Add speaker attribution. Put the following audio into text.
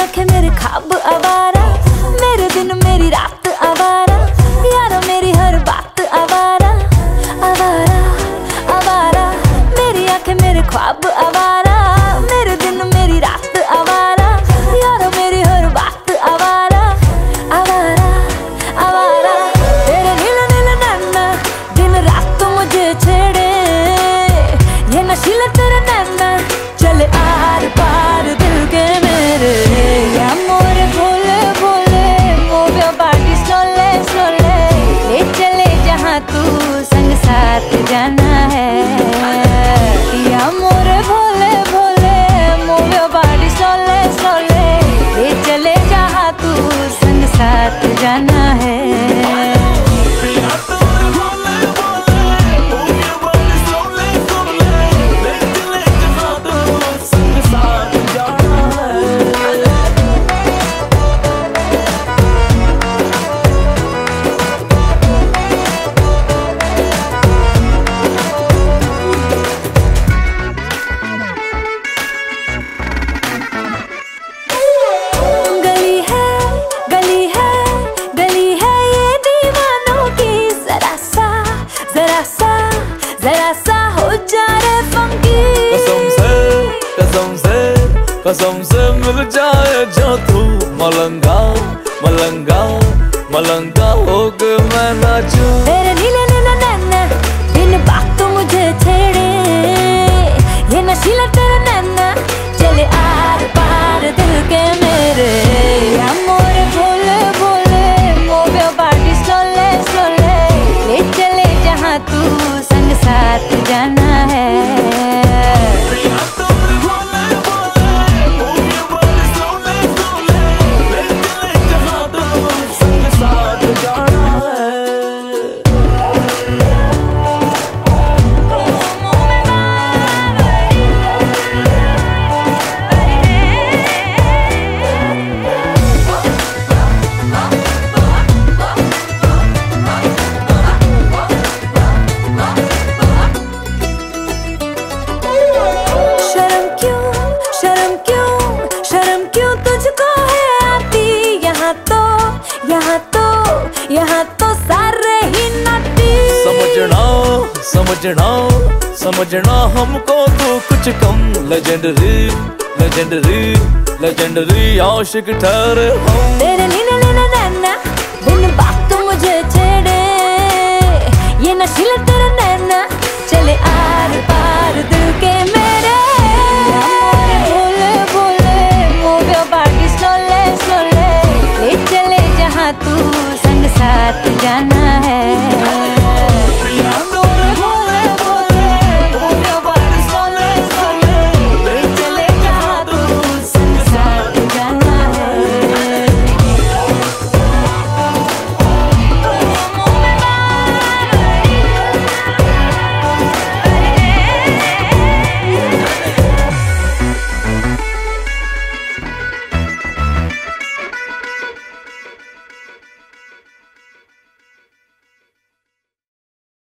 Speaker 1: रखे मेरे खाब आवारा। मेरे दिन मेरी रात आवारा। यार मेरी हर बात आवारा। जरा सा हो जा रे फंकी कसम
Speaker 2: से कसम से कसम से मिल जाए जो तू। मलंगा मलंगा मलंगा हो गए मैं नाचू।
Speaker 1: तेरे नीले यहाँ तो यहाँ तो सारे ही नाटी।
Speaker 2: समझना समझना समझना हमको तो कुछ कम। लेजेंडरी लेजेंडरी लेजेंडरी आशिक ठहरे हम।
Speaker 1: तेरे नीले नीले नैना